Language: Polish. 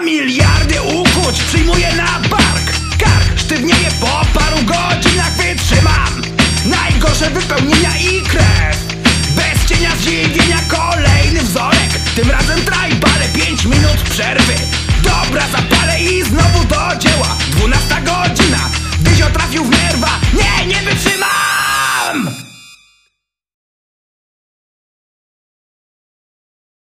Dwa miliardy ukuć przyjmuję na bark. Kark sztywnieje po paru godzinach wytrzymam. Najgorsze wypełnienia i krew. Bez cienia zdziwienia kolejny wzorek. Tym razem trajbale, pięć minut przerwy. Dobra, zapalę i znowu do dzieła.